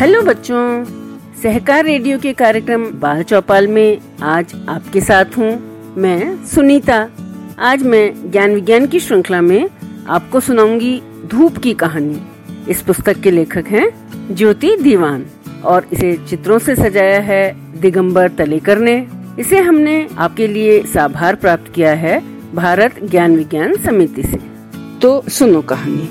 Hello बच्चों, सहकार radio के कार्यक्रम बाल चौपाल में आज आपके साथ हूँ मैं सुनीता। आज मैं ज्ञान विज्ञान की श्रृंखला में आपको सुनाऊँगी धूप की कहानी। इस पुस्तक के लेखक हैं ज्योति दीवान और इसे चित्रों से सजाया है दिगंबर तलेकर ने। इसे हमने आपके लिए साभार प्राप्त किया है भारत ज्ञान विज्ञान समिति से। तो सुनो कहानी।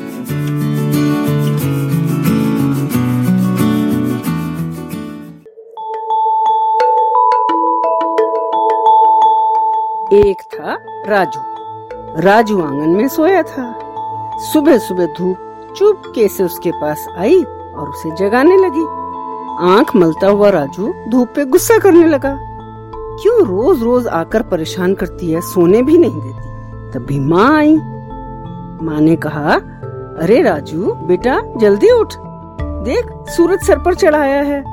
एक था राजू। राजू आँगन में सोया था। सुबह सुबह धूप चुपके से उसके पास आई और उसे जगाने लगी। आँख मलता हुआ राजू धूप पे गुस्सा करने लगा। क्यों रोज रोज आकर परेशान करती है, सोने भी नहीं देती? तभी माँ आई। माँ ने कहा, अरे राजू, बेटा, जल्दी उठ। देख, सूरज सर पर चढ़ाया है।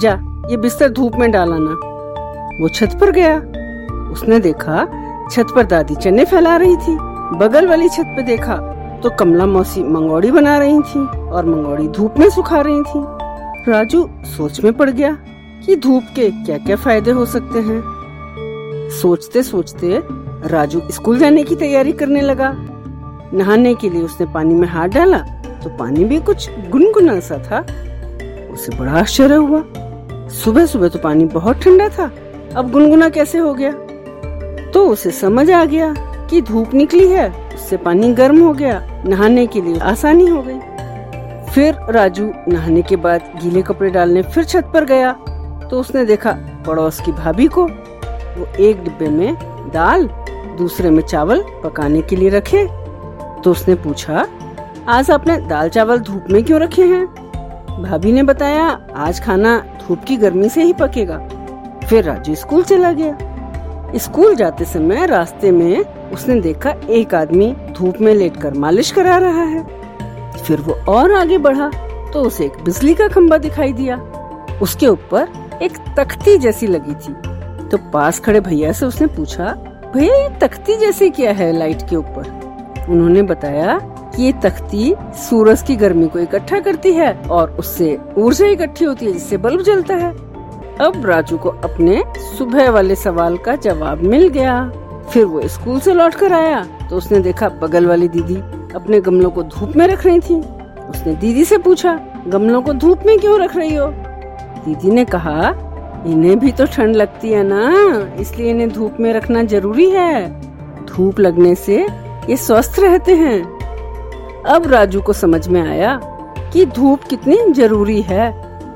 जा, ये बिस्तर धूप में डालाना वो छत पर गया। उसने देखा छत पर दादी चने फैला रही थी। बगल वाली छत पे देखा तो कमला मौसी मंगोड़ी बना रही थी और मंगोड़ी धूप में सुखा रही थी। राजू सोच में पड़ गया कि धूप के क्या क्या फ़ायदे हो सकते हैं। सोचते सोचते राजू स्कूल जाने की तैयारी करने लगा। नहाने के लिए उसने पानी में हाथ डाला तो पानी भी कुछ गुनगुना सा था। उसे बड़ा आश्चर्य हुआ। सुबह सुबह तो पानी बहुत ठंडा था। अब गुनगुना कैसे हो गया? तो उसे समझ आ गया कि धूप निकली है, उससे पानी गर्म हो गया, नहाने के लिए आसानी हो गई। फिर राजू नहाने के बाद गीले कपड़े डालने फिर छत पर गया तो उसने देखा पड़ोस की भाभी को। वो एक डिब्बे में दाल, दूसरे में चावल पकाने के लिए रखे। तो उसने पूछा, आज आपने दाल चावल धूप में क्यों रखे हैं? भाभी ने बताया, आज खाना धूप की गर्मी से ही पकेगा। फिर राजू स्कूल चला गया। स्कूल जाते समय रास्ते में उसने देखा एक आदमी धूप में लेटकर मालिश करा रहा है। फिर वो और आगे बढ़ा तो उसे एक बिजली का खम्बा दिखाई दिया। उसके ऊपर एक तख्ती जैसी लगी थी। तो पास खड़े भैया से उसने पूछा, भैया, ये तख्ती जैसी क्या है लाइट के ऊपर? उन्होंने बताया कि ये तख्ती सूरज की गर्मी को इकट्ठा करती है और उससे ऊर्जा इकट्ठी होती है, जिससे बल्ब जलता है। अब राजू को अपने सुबह वाले सवाल का जवाब मिल गया। फिर वो स्कूल से लौट कर आया तो उसने देखा बगल वाली दीदी अपने गमलों को धूप में रख रही थी। उसने दीदी से पूछा, गमलों को धूप में क्यों रख रही हो? दीदी ने कहा, इन्हें भी तो ठंड लगती है ना, इसलिए इन्हें धूप में रखना ज़रूरी है। धूप लगने से ये स्वस्थ रहते हैं। अब राजू को समझ में आया कि धूप कितनी ज़रूरी है।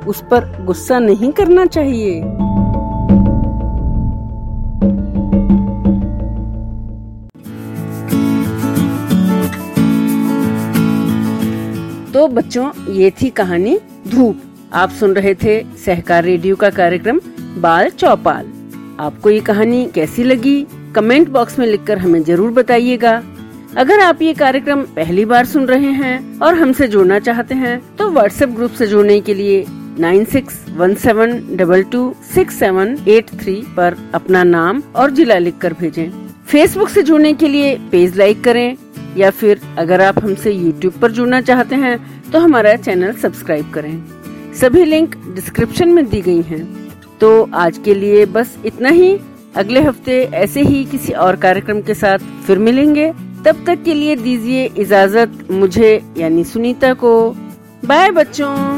उस पर गुस्सा नहीं करना चाहिए। तो बच्चों, ये थी कहानी धूप आप सुन रहे थे सहकार रेडियो का कार्यक्रम बाल चौपाल। आपको ये कहानी कैसी लगी? कमेंट बॉक्स में लिखकर हमें ज़रूर बताइएगा। अगर आप ये कार्यक्रम पहली बार सुन रहे हैं और हमसे जुड़ना चाहते हैं तो व्हाट्सएप ग्रुप से जुड़ने के लिए nine six one seven double two six seven eight three पर अपना नाम और जिला लिख कर भेजें। फेसबुक से जुड़ने के लिए पेज लाइक करें या फिर अगर आप हमसे यूट्यूब पर जुड़ना चाहते हैं तो हमारा चैनल सब्सक्राइब करें। सभी लिंक डिस्क्रिप्शन में दी गई हैं। तो आज के लिए बस इतना ही। अगले हफ़्ते ऐसे ही किसी और कार्यक्रम के साथ फिर मिलेंगे। तब तक के लिए दीजिए इजाज़त मुझे यानी सुनीता को। बाय बच्चों।